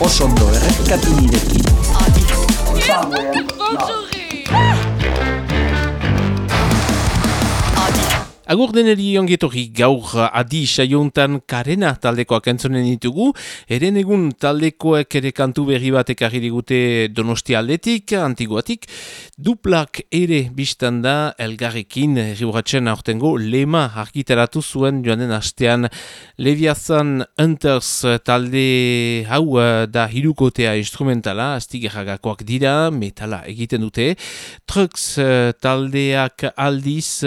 osondo errepikatu nirekin. Agur deneri ongetorri gaur adi saiontan karena taldekoak entzonen ditugu, eren egun taldekoek ere kantu berri bat ekarri digute donosti aldetik, antiguatik, duplak ere biztan da elgarrekin riuratzen aurtengo lema argitaratu zuen joan den hastean Leviathan Hunters talde hau eh, da hirukotea instrumentala, astigerragakoak dira, metala egiten dute, Trucks eh, taldeak aldiz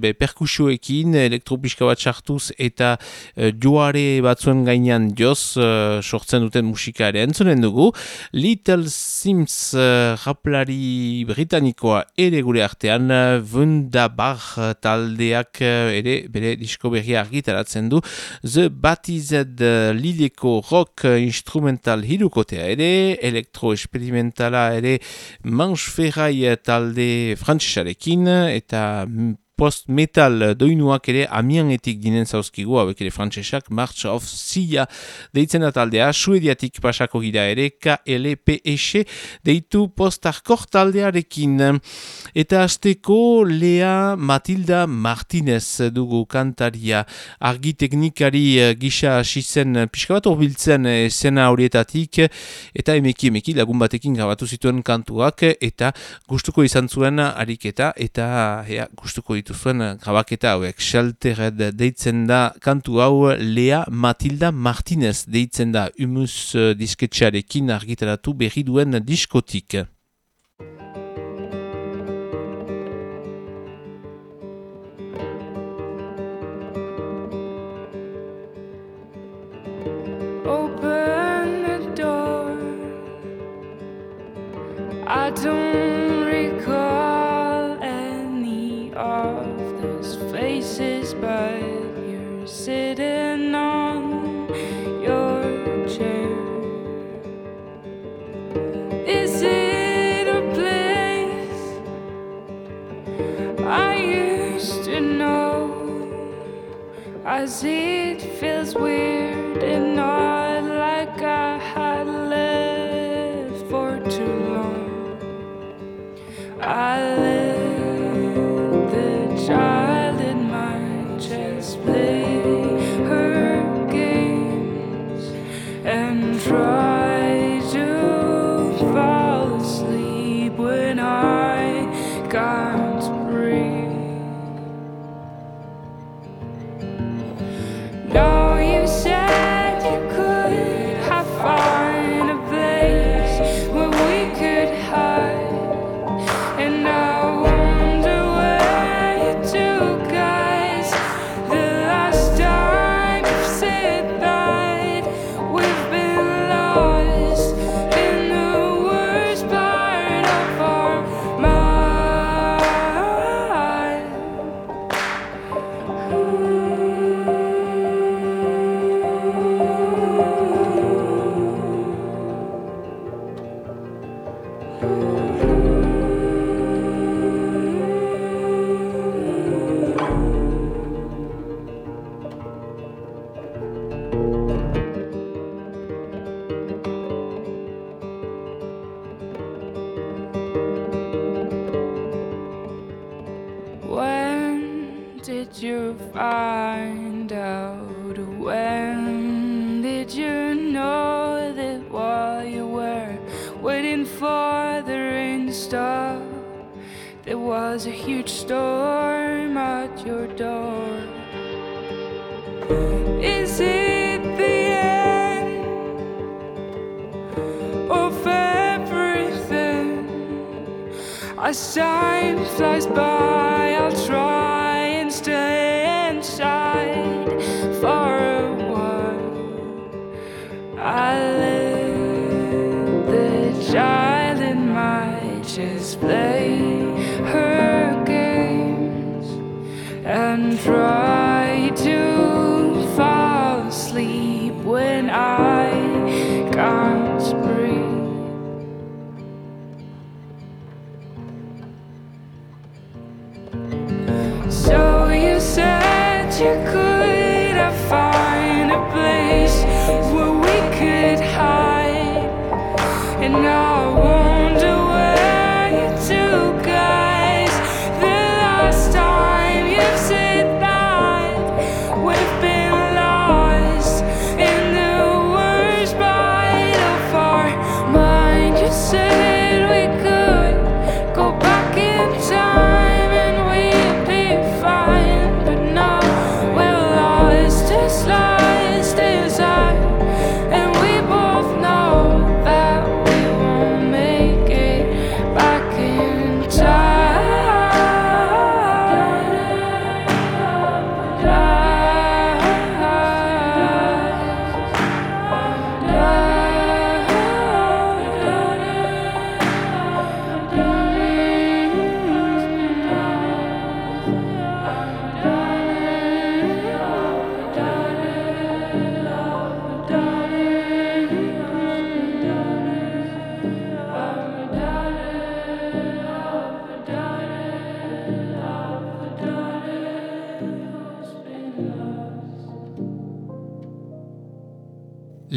be, perkus perkusioekin, elektropiska bat sartuz eta uh, joare batzuen gainean joz uh, sortzen duten musika ere entzunen dugu. Little Sims uh, raplari britanikoa ere gure artean, Wundabar taldeak ere bere disko berri argitaratzen du. The Batized Lideko rock instrumental hirukotea ere, elektroesperimentala ere Manchferrai talde frantzesarekin eta post-metal doinuak ere amianetik dinen zauzkigu, hauek ere frantsesak, March of Sia deitzen da taldea, suediatik pasako gira ere, KLPS deitu post-arkor taldearekin. Eta azteko Lea Matilda Martinez dugu kantaria argi teknikari eh, gisa asizen pixka bat horbiltzen zena horietatik, eta emeki emeki lagun batekin grabatu zituen kantuak, eta gustuko izan zuen ariketa, eta ea, gustuko dituzuen grabaketa hauek. Sheltered deitzen da kantu hau Lea Matilda Martinez deitzen da humus uh, disketxarekin argitaratu berri duen diskotik. flies by.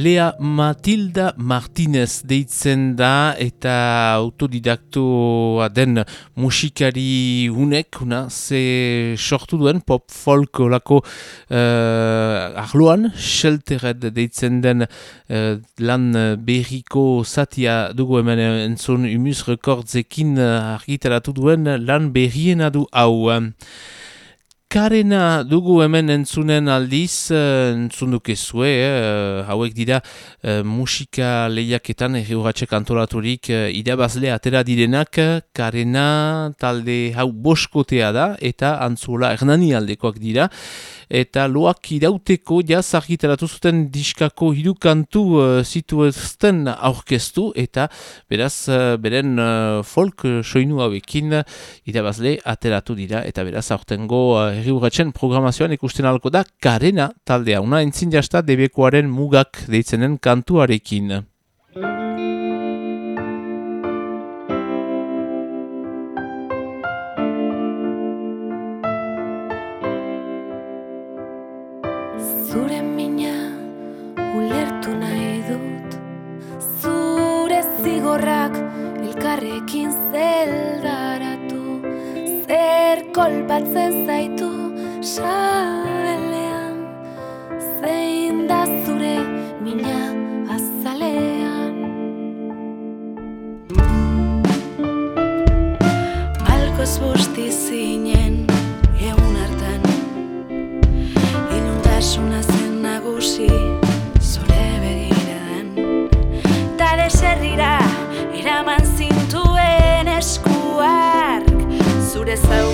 Lea Matilda Martinez deitzen da eta autodidaktoa den musikari unek, una, ze sortu duen pop folk olako uh, arloan, sheltered deitzen den uh, lan berriko satia dugu hemen entzun humus rekordzekin argitaratu duen lan berriena du hau. Karena dugu hemen entzunen aldiz, uh, entzun dukezue, uh, hauek dira uh, musika lehiaketan erriuratxe antolaturik uh, idabazle atera direnak, karena talde hau boskotea da eta antzula ernani aldekoak dira eta loak irauteko jaz argitaratu zuten diskako hirukantu uh, zitu ezten aurkeztu eta beraz uh, beren uh, folk soinu hauekin irabazle ateratu dira eta beraz aurtengo uh, erriuratzen programazioan ikusten alko da karena taldea una entzin jasta debekoaren mugak deitzenen kantuarekin. Elkarrekin zeldaratu zer kolpatzen zaitu sabelean. Zein da zure mina azalean? Malkoz busti zinen egun hartan. Inundasuna zen nagusi zure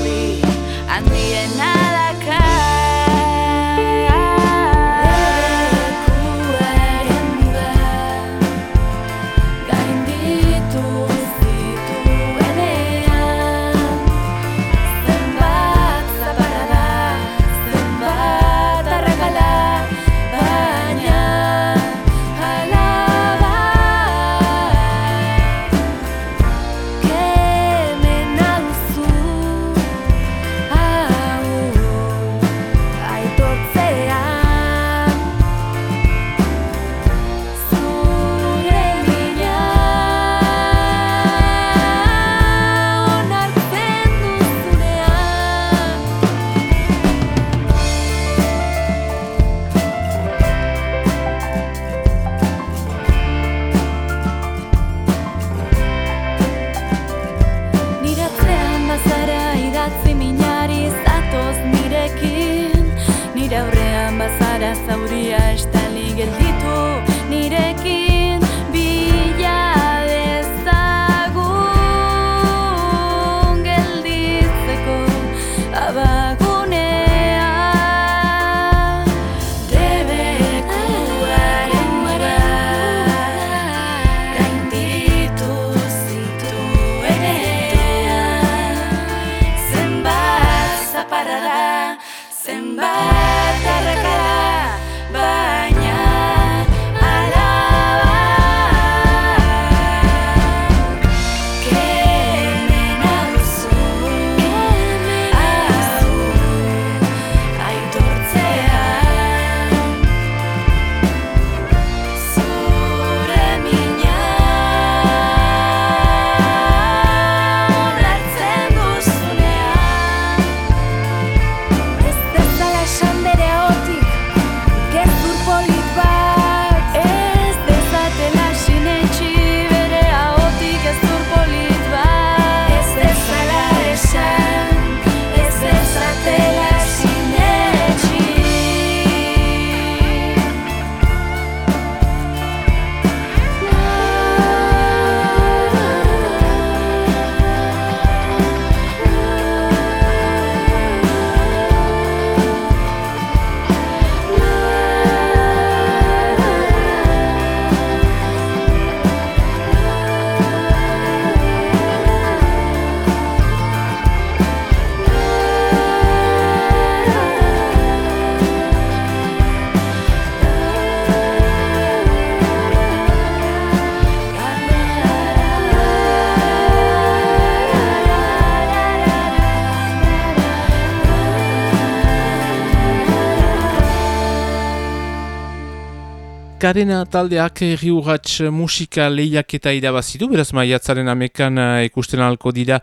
Karena taldeak riurratx musika lehiak eta irabazidu, beraz maiatzaren amekan uh, ikusten alko dira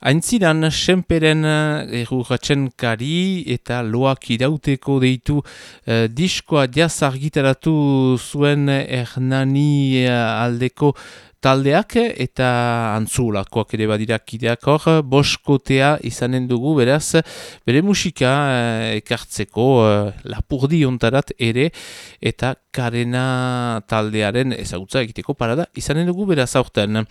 haintzidan senperen riurratxen kari eta loak irauteko deitu uh, diskoa jaz argitaratu zuen Hernani uh, aldeko taldeak eta antzulakoak ere badirakideak hor, boskotea izanen dugu beraz, bere musika eh, ekartzeko eh, lapurdi ontarat ere eta karena taldearen ezagutza egiteko parada izanen dugu beraz aurten.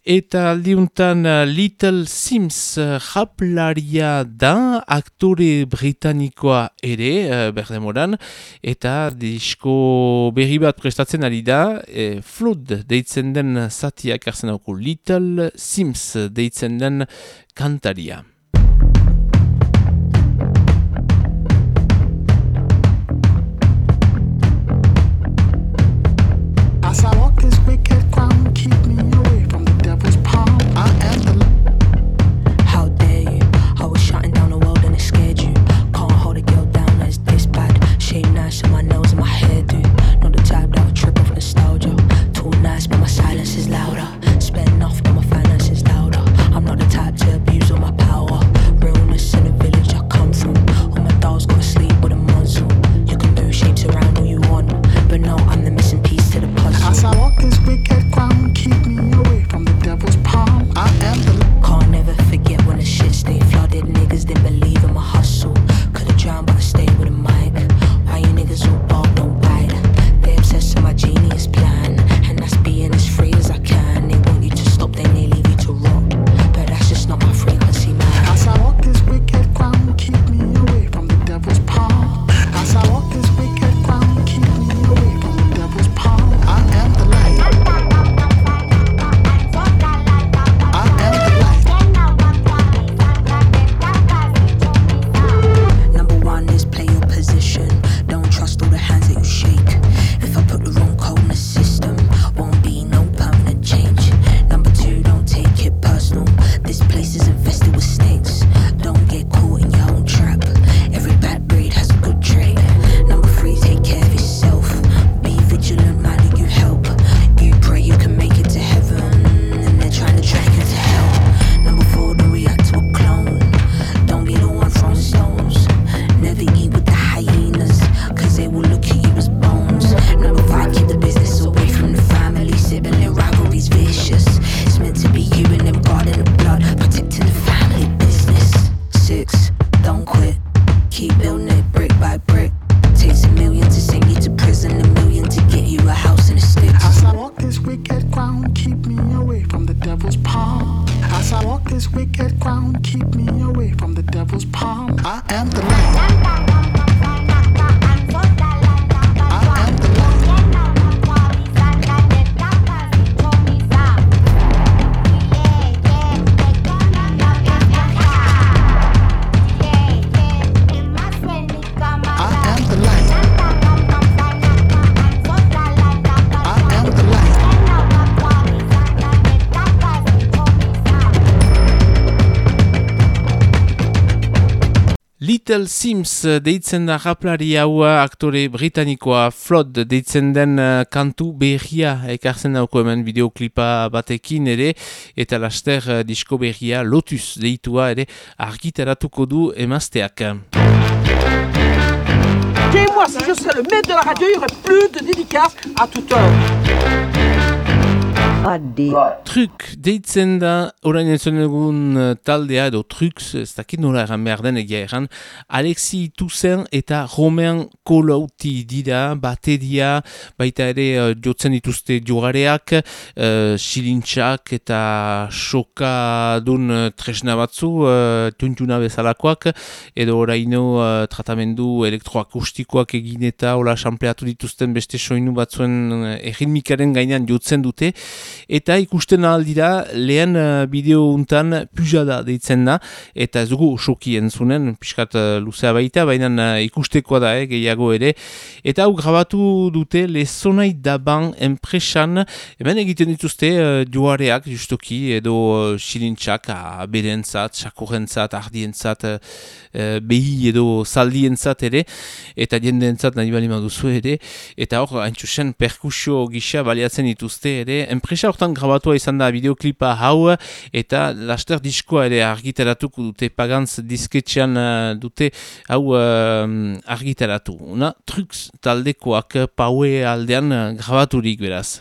Eta aldiuntan uh, Little Sims uh, japlaria da, aktore britanikoa ere, uh, berdemoran, eta disko berri bat prestatzen ari da, e, Flood deitzen den zatiak arzen Little Sims deitzen den kantaria. Little Sims deitzen da raplari haua aktore britanikoa Flood deitzen den uh, kantu berria ekartzen dauko hemen videoklipa batekin ere eta laster uh, disko berria Lotus deitua ere argitaratuko du emazteak. Dis-moi, si je serais le maître de la radio, il y aurait plus de dédicaces à toute heure. Adi. Truk deitzen da, orain entzun egun uh, taldea edo truks, ez dakit nola eran behar den egia eran, Alexi Tuzen eta Romean Kolauti dira, bateria, baita ere uh, jotzen dituzte jogareak, uh, silintxak eta soka dun uh, tresna batzu, uh, tuntuna bezalakoak, edo oraino uh, tratamendu elektroakustikoak egin eta hola sampleatu dituzten beste soinu batzuen uh, erritmikaren gainean jotzen dute, eta ikusten aldira lehen uh, bideo untan pujada deitzen da, eta ez dugu soki entzunen, piskat uh, luzea baita, baina uh, ikustekoa da, eh, gehiago ere, eta hau grabatu dute lezonai daban enpresan, hemen egiten dituzte uh, joareak justoki, edo uh, silintxak, uh, berentzat, sakorentzat, ardientzat, uh, behi edo zaldientzat ere, eta jendeentzat nahi bali duzu ere, eta hor, haintxusen, perkusio gisa baliatzen dituzte ere, enpresa hortan grabatua izan da bideoklipa hau, eta laster diskoa ere argitaratuko dute, pagantz disketxean uh, dute hau uh, argitaratu. Una, truks taldekoak paue aldean uh, grabaturik beraz.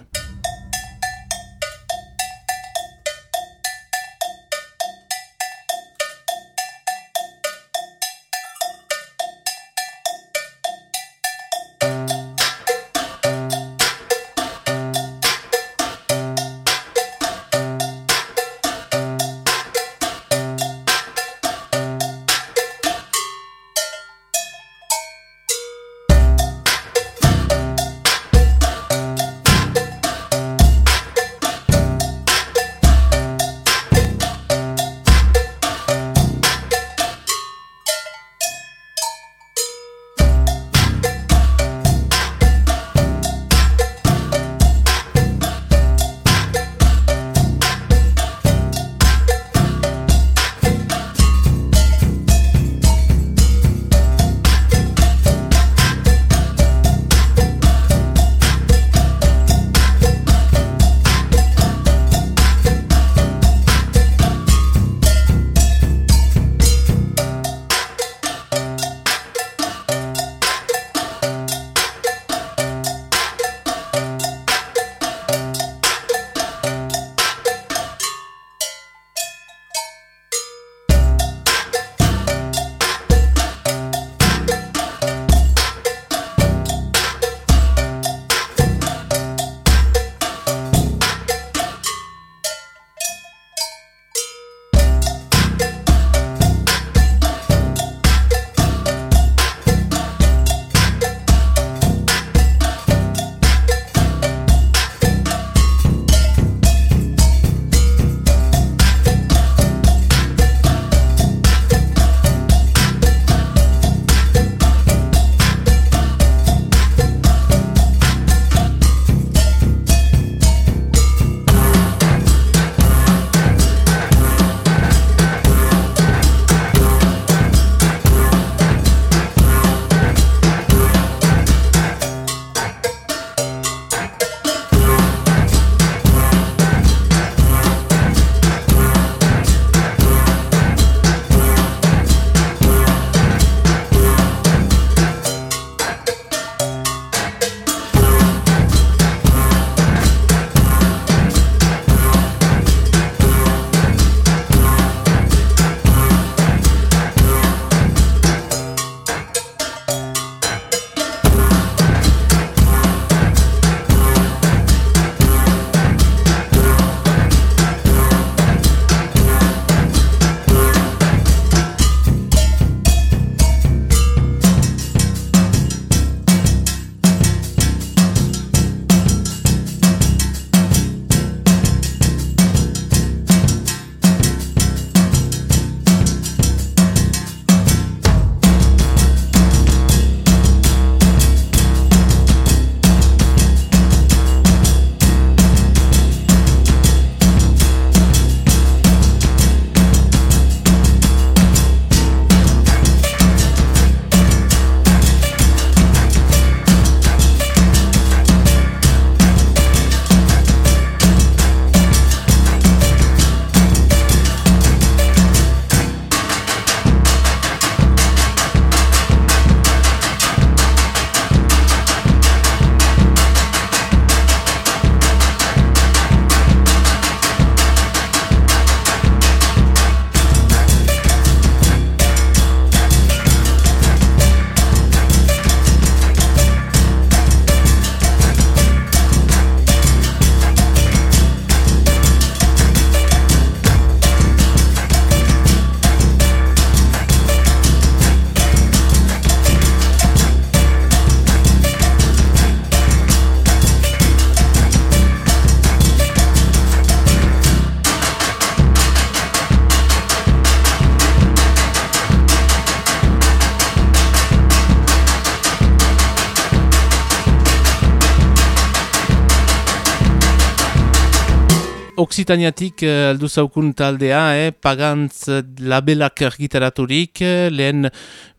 Oksitaniatik uh, aldu zaukun taldea, eh? pagantz labelak argitaraturik, lehen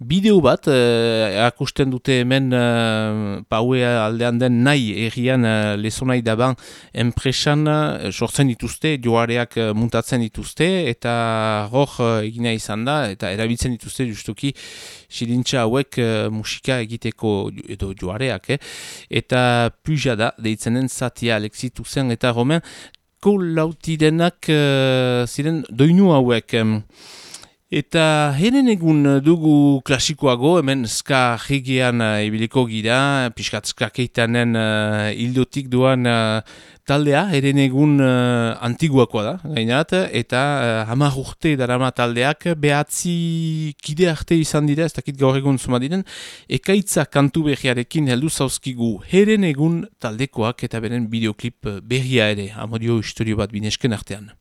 bideo bat, uh, akusten dute hemen uh, paue aldean den nahi errian uh, lezonai daban enpresan uh, sortzen dituzte, joareak uh, muntatzen dituzte, eta hor uh, egina izan da, eta erabiltzen dituzte justuki silintza hauek musika egiteko edo joareak, eh? eta puja da, deitzenen zatia alexitu zen, eta romen, lautirenak uh, ziren doinu hauek. Eta heren egun dugu klasikoago, hemen ska jigean uh, ibiliko gira, piskat ska keitanen uh, ildotik duan uh, taldea, eren egun uh, antiguakoa da, gainat, eta uh, hamar urte darama taldeak, behatzi kide arte izan dira, ez dakit gaur egun zuma diren, ekaitza kantu berriarekin heldu zauzkigu, heren egun taldekoak eta beren bideoklip berria ere, amodio historio bat binesken artean.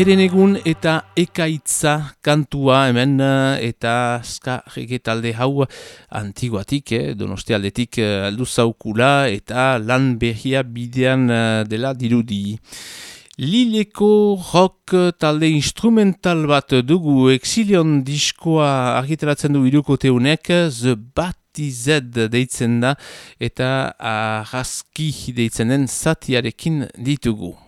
Heren egun eta ekaitza kantua hemen eh, eta ska talde hau antiguatik, eh, donostialdetik eh, aldu zaukula eta lan behia bidean eh, dela dirudi. Lileko rock talde instrumental bat dugu exilion diskoa argitaratzen du irukoteunek, The Batized deitzen da eta arraski deitzenen zatiarekin ditugu.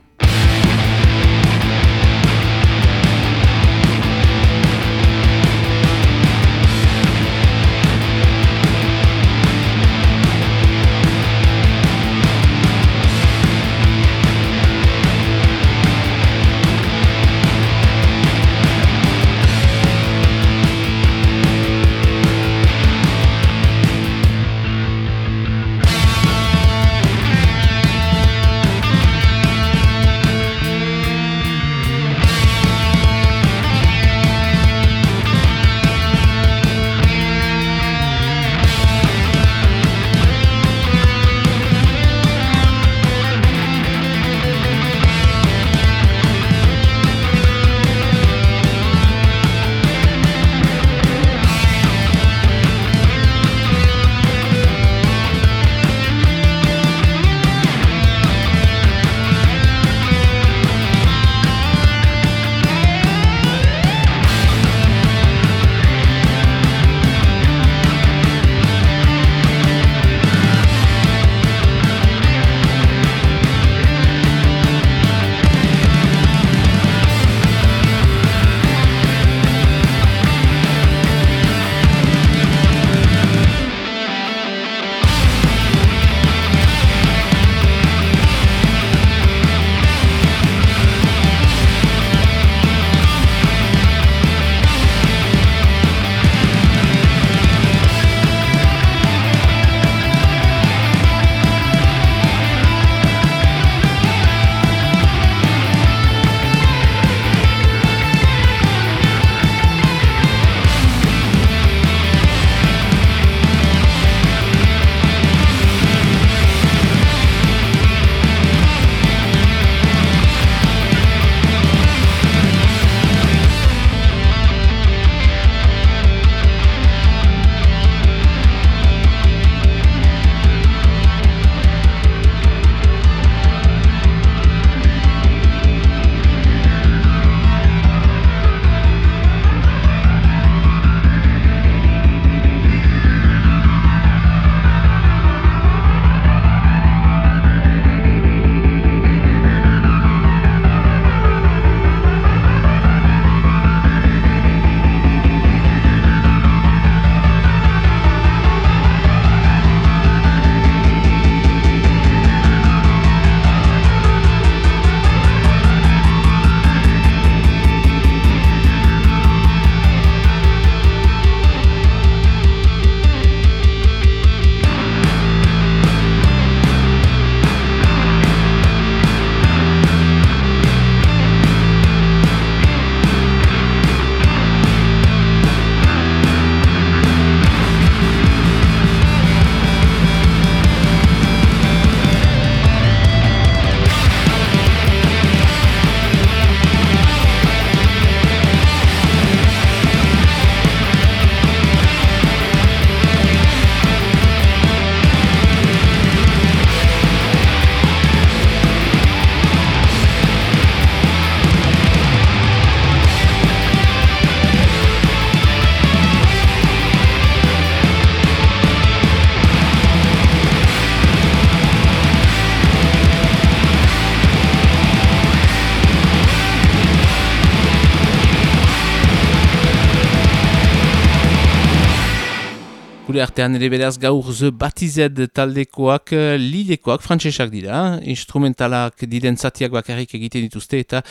Artean ere beraz gaur The Batized taldekoak eh, lilekoak frantsesak dira, instrumentalak diren zatiak bakarrik egiten dituzte eta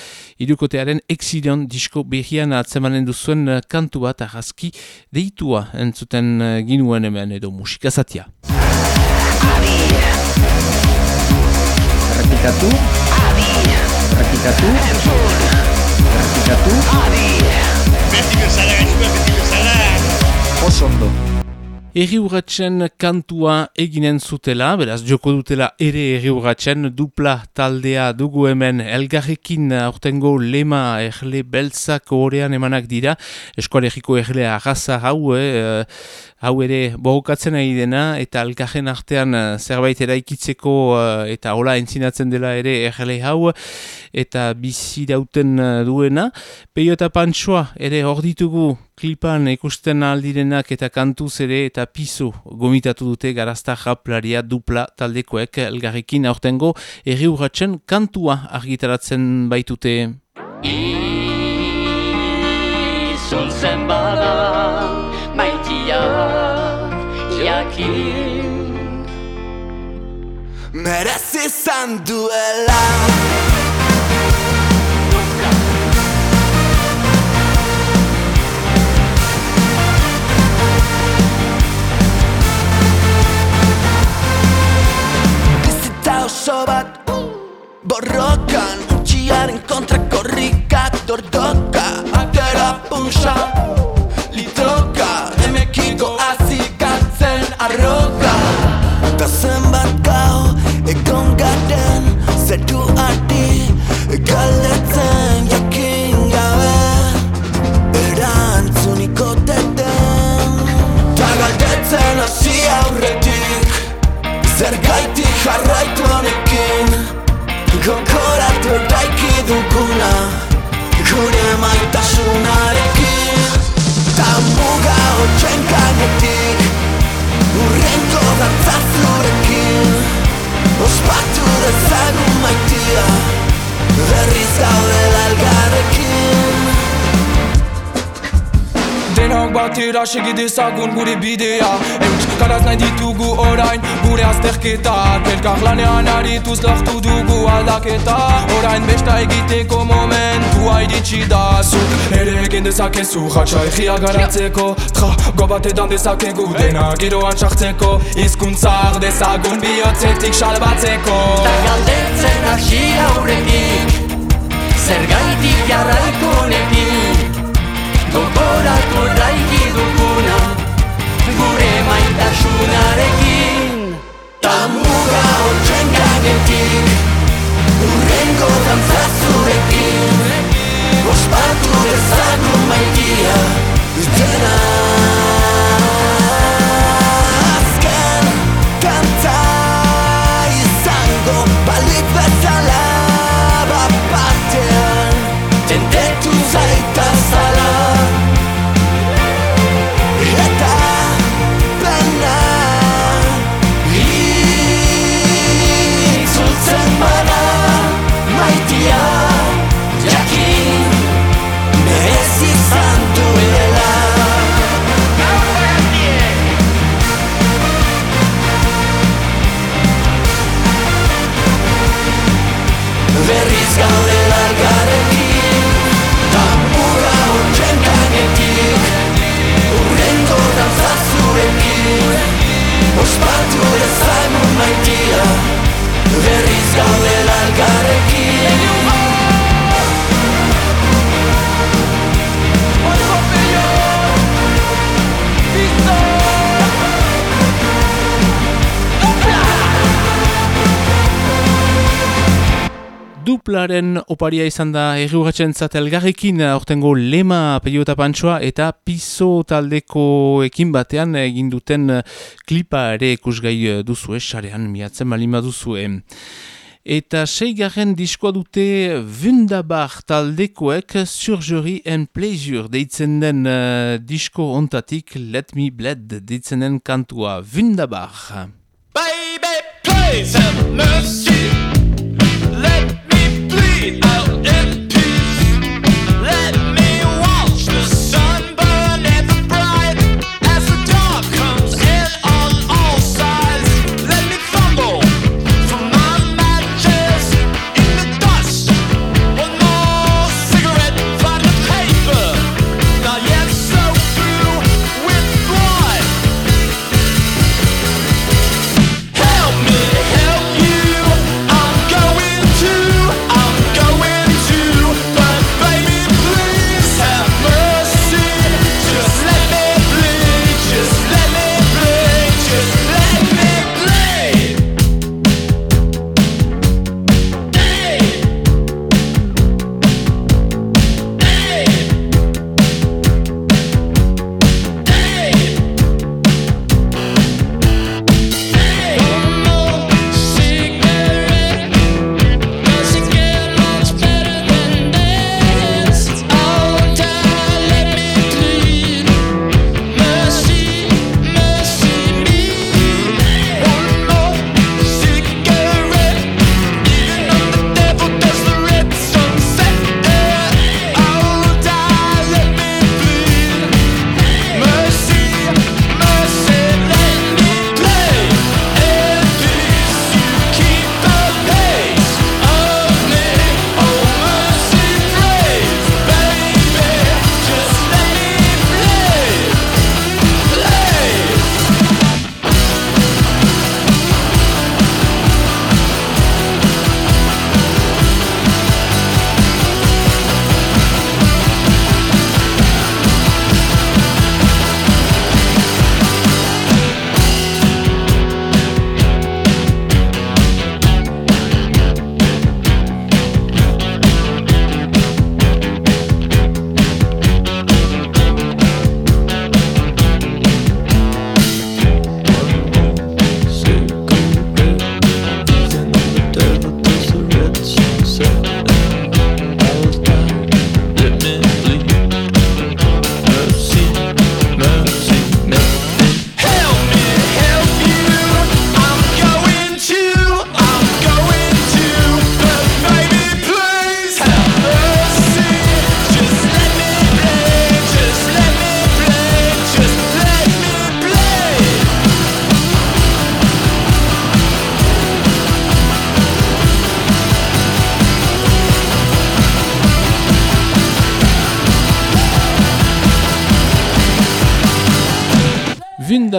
irukotearen Exilion disko behian atzemanen duzuen eh, kantu bat arrazki deitua entzuten eh, ginuen hemen edo musika zatia. Errepikatu. Errepikatu. Errepikatu. Beti bezala, gaizua, beti bezala. Oso ondo. Eri urratzen kantua eginen zutela, beraz joko dutela ere eri urratzen dupla taldea dugu hemen elgarrekin aurtengo lema erle beltzak orean emanak dira, eskualegiko erle arraza hau, eh, hau ere bohokatzen ari dena eta elgarren artean eh, zerbait eraikitzeko eh, eta hola entzinatzen dela ere erle hau eta bizi dauten eh, duena. Peio eta Pantsoa ere hor ditugu klipan ikusten aldirenak eta kantuz ere eta pizu gomitatu dute garazta japlaria dupla taldekoek elgarrekin aurtengo erri urratzen kantua argitaratzen baitute. Izultzen bada jakin Merez izan duela. Oso bat Borrokan Utxiaren kontra korrikak Dordoka. Atera punxa Litroka Emekiko azikatzen arroka. Eta zenbat gau Egon garen Zeru ardi Galdetzen jakin gabe. Erantzuniko teten Ta galdetzen hasi aurretik. Zer gaiti jarraitu honekin. Gokoratu daiki duguna. Gure maitasunarekin. Ta muga hotxen gainetik Urrenko dantza zurekin Ospatu dezagun maitia Berriz gaudela elgarrekin Denok batera segi dezagun gure bidea Euskaraz nahi ditugu orain gure azterketak Elkar lanean arituz lortu dugu aldaketa Orain besta egiteko momentua iritsi da egin dezakezu Jatsa egia garatzeko. Trago batetan dezakegu dena giroan sartzeko. Hizkuntzar dezagun bihotzetik salbatzeko. Ta galdetzen hasi aurretik Zer gaitik jarraitu honekin Gogoratu daiki duguna Gure maitasunarekin. Ta muga hotxen gainetik Urrengo dantza zurekin Ospatu dezagun maitia Dena maitia Berriz gaudela elgarrekin Duplaren oparia izan da erriuratzen zat elgarrekin aurtengo lema peio eta pantsoa eta piso taldeko ekin batean egin duten klipa ere ikusgai eh, duzue, sarean miatzen malima duzue. Eta seigarren diskoa dute Wunderbar taldekoek Surgery and Pleasure deitzen den uh, disko ontatik Let Me Bled deitzen den kantua Wunderbar. Baby, please.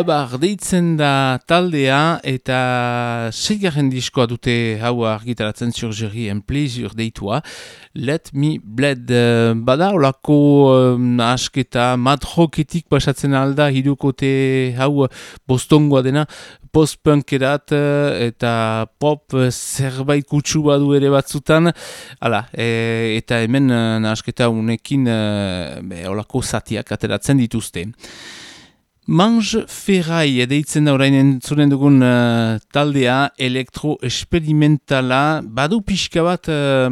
Vundabar deitzen da taldea eta seigarren diskoa dute hau argitaratzen surgeri en plezur deitua. Let me bled bada olako um, asketa madroketik pasatzen alda hidukote hau bostongoa dena post-punkerat eta pop zerbait kutsu badu ere batzutan. Hala, e, eta hemen asketa unekin e, olako zatiak ateratzen dituzte. Mange Ferrai edeitzen da orain entzuren dugun uh, taldea elektroesperimentala badu pixka bat uh,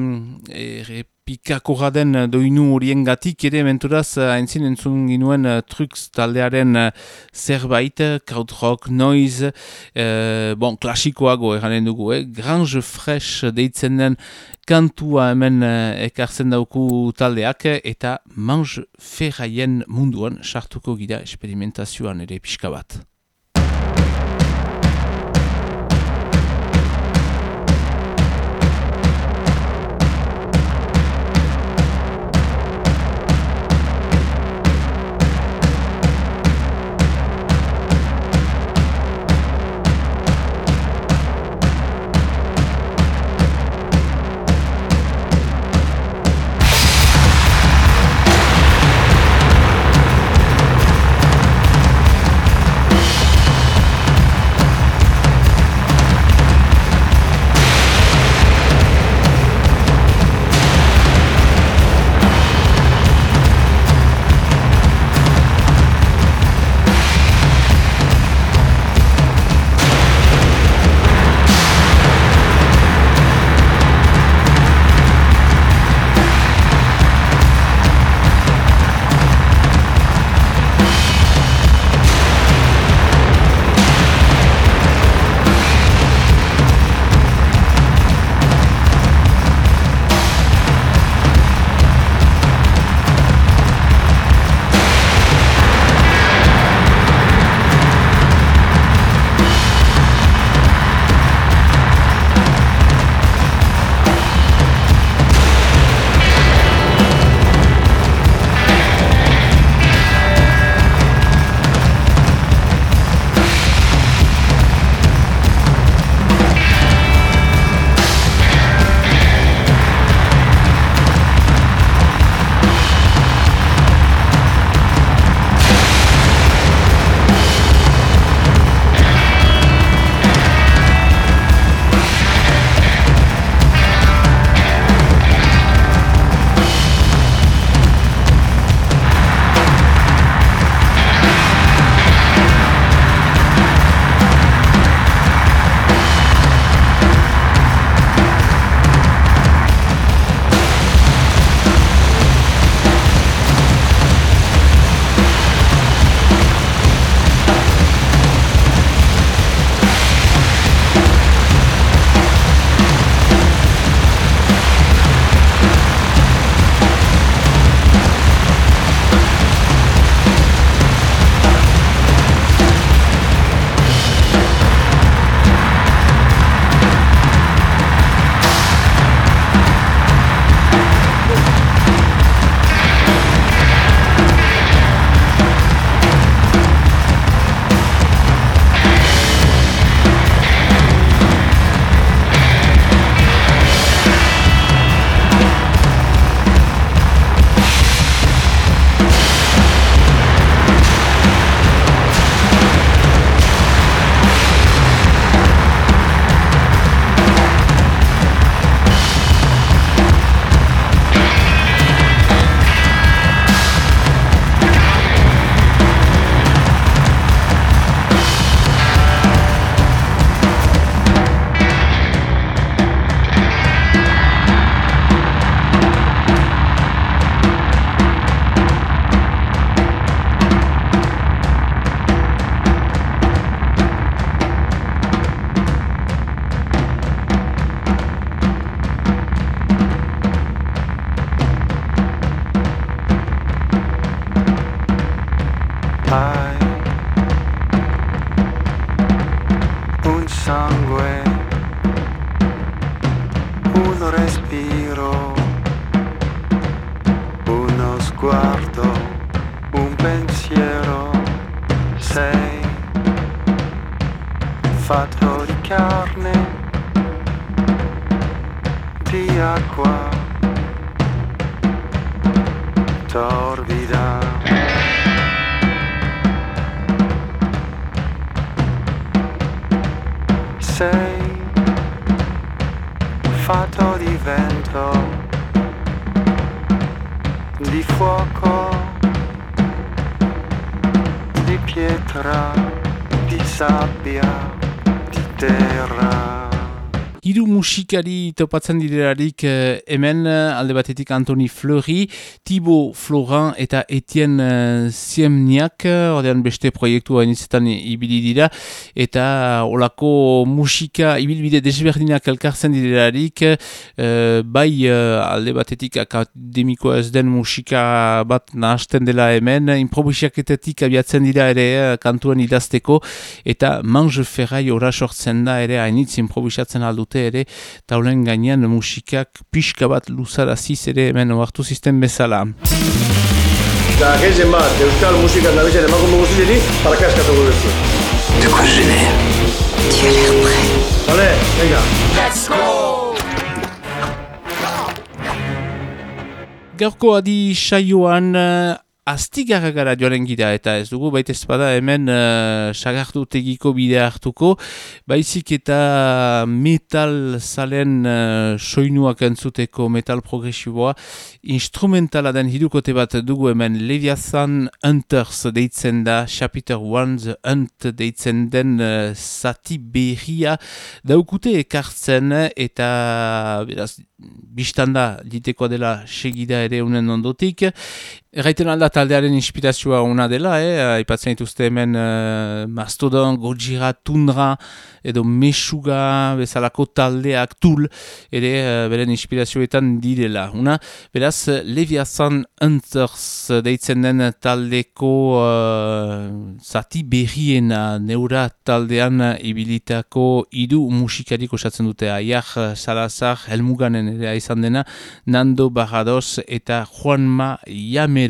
pikako gaden doinu horien gatik ere menturaz haintzin uh, entzun ginuen uh, truks taldearen uh, zerbait, krautrock, noise, uh, bon, klasikoago eranen dugu, eh? Grange Fresh deitzen den kantua hemen uh, ekartzen dauku taldeak eta mange ferraien munduan sartuko gira esperimentazioan ere pixka bat. Musikari topatzen direlarik eh, hemen eh, alde batetik Antoni Fleury, Thibaut Florent eta Etienne uh, Siemniak, ordean beste proiektu hainitzetan ibili dira, eta olako musika ibilbide desberdinak elkartzen direlarik, uh, bai alde batetik akademikoa ez den musika bat nahasten dela hemen, improvisaketetik abiatzen dira ere kantuan idazteko, eta Mange Ferrai ora sortzen da ere hainitz improvisatzen aldut dute ere taulen gainean musikak pixka bat luzaraziz ere hemen oartu zisten bezala. Eta gezen bat, euskal musikan nabizen emakume guztieri, parakaskatu gurezu. De quoi je n'ai Tu as l'air prêt. Vale, venga. Let's go! Gaurko adi saioan astigarra gara joaren gira eta ez dugu baita ezpada hemen uh, sagartu tegiko bidea hartuko. Baizik eta metal zalen uh, soinuak entzuteko metal progresiboa. Instrumentala den hidukote bat dugu hemen. Leviathan Hunters deitzen da Chapter 1 The Hunt deitzen den uh, zati berria. Daukute ekartzen eta beraz biztanda ditekoa dela segida ere unen ondotik Erraiten alda taldearen inspirazioa ona dela, eh? aipatzen dituzte hemen uh, Mastodon, Gojira, Tundra, edo Meshuga, bezalako taldeak, Tul, ere uh, beren inspirazioetan direla. Una, beraz, Leviathan Hunters deitzen den taldeko uh, zati berriena neura taldean ibilitako idu musikarik osatzen dute. Aiar Salazar, Helmuganen izan dena, Nando Barrados eta Juanma Yame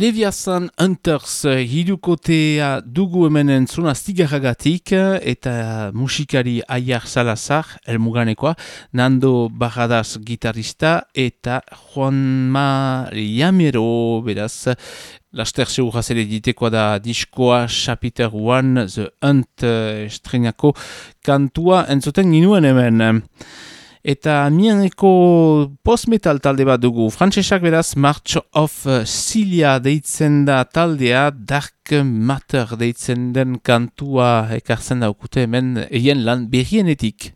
Leviathan Hunters eh, hirukotea dugu hemen entzuna stigarragatik eta musikari Aiar Salazar, elmuganekoa, Nando Barradas gitarista eta Juanma Yamero, beraz, Laster seguraz ere ditekoa da diskoa Chapiter One, The Hunt uh, estrenako kantua entzuten ginuen hemen. Eta mianeko post-metal talde bat dugu. Frantsesak beraz March of Cilia deitzen da taldea, Dark Matter deitzen den kantua ekartzen daukute hemen eien lan berrienetik.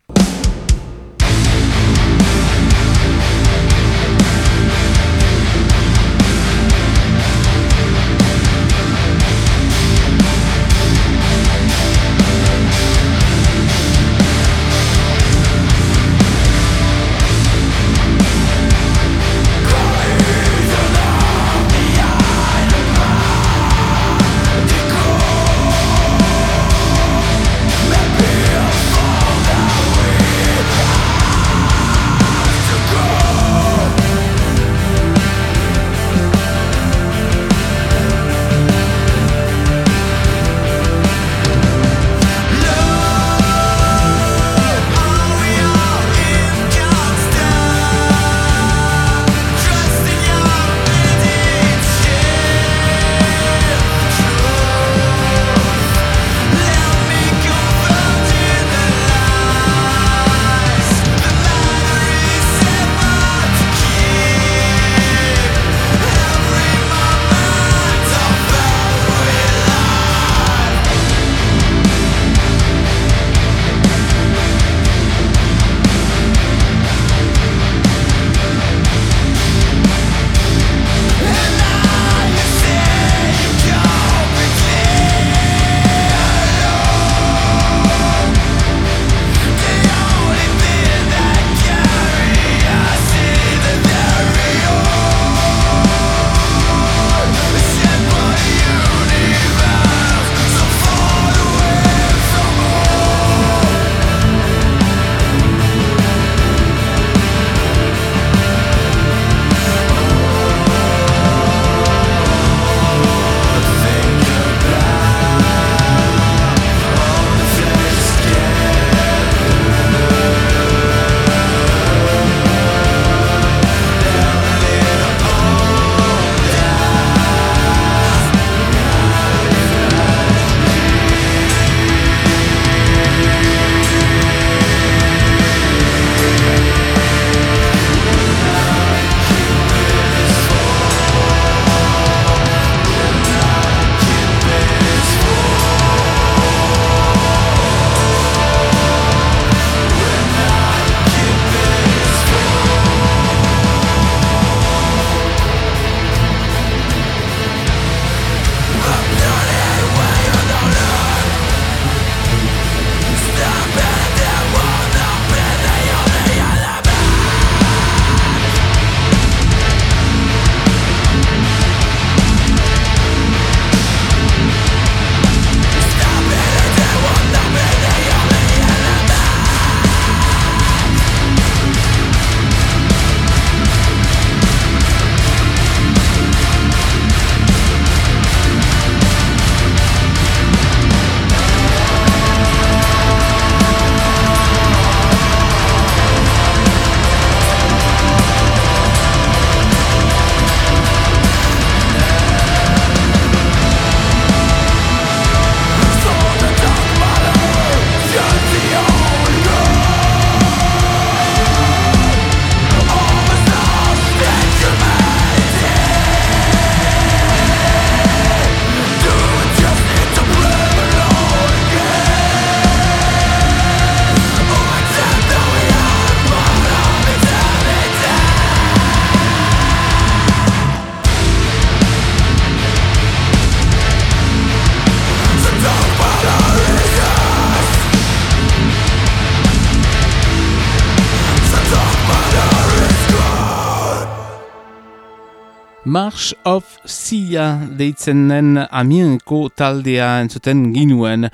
March of Sia deitzen den amienko taldea entzuten ginuen.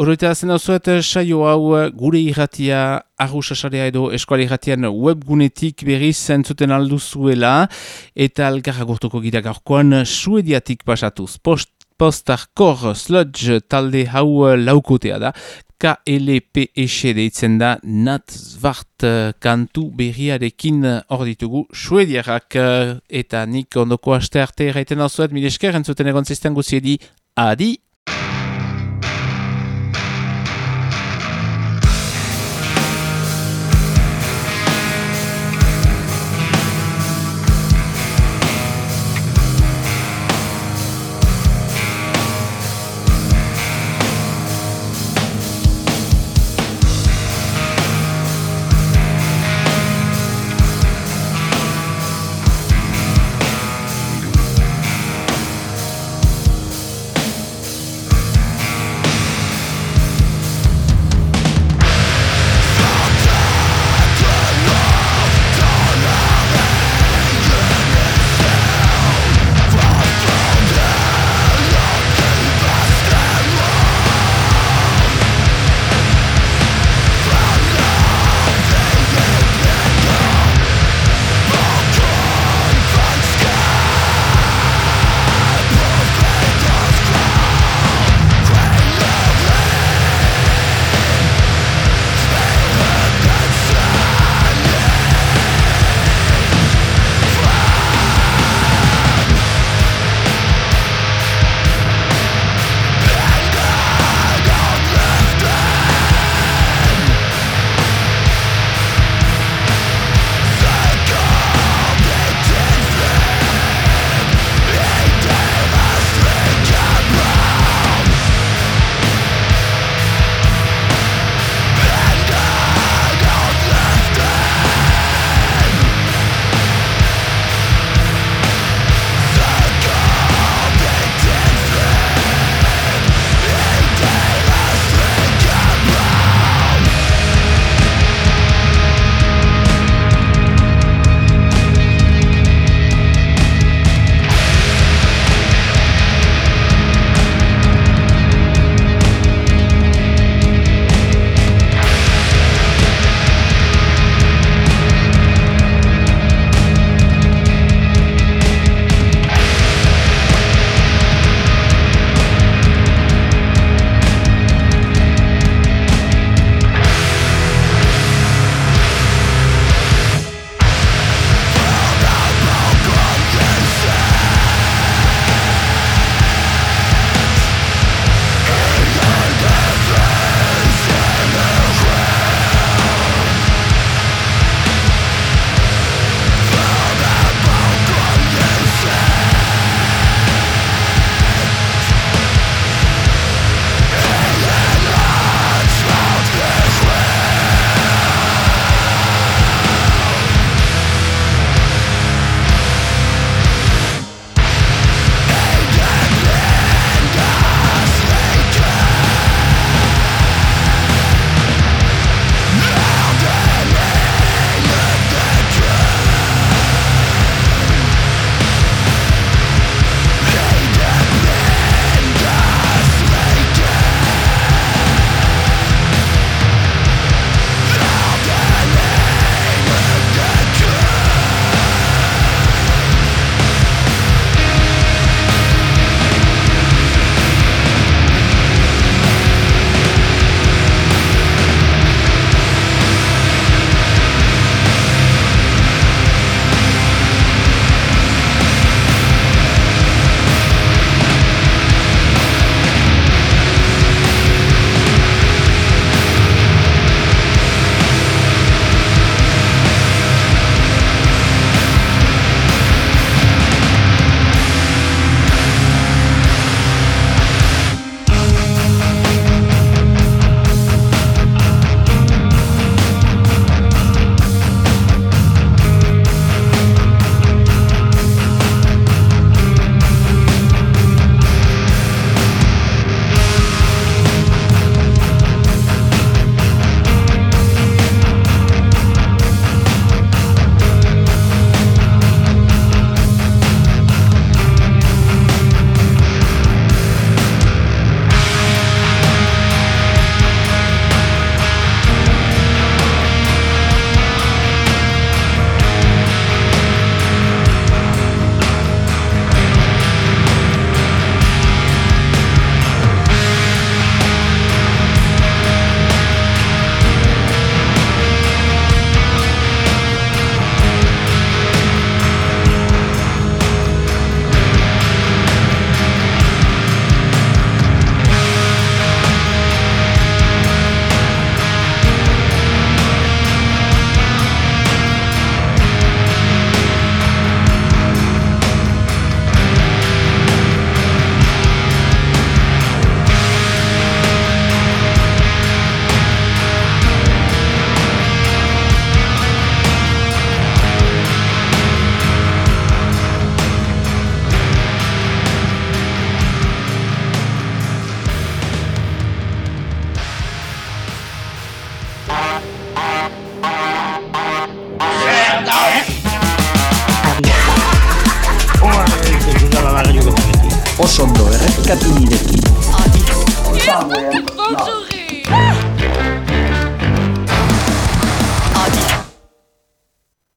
Horreita zen hauzuet saio hau gure irratia arrusasarea edo eskuali irratian webgunetik berriz zentzuten alduzuela eta algarra gortuko gira gaurkoan suediatik pasatuz. Post postarkor sludge talde hau laukotea da. KLPS deitzen da Nat Zwart kantu berriarekin hor ditugu suediarak eta nik ondoko aste arte erraiten alzuet, mire esker entzuten egon zizten guziedi, adi!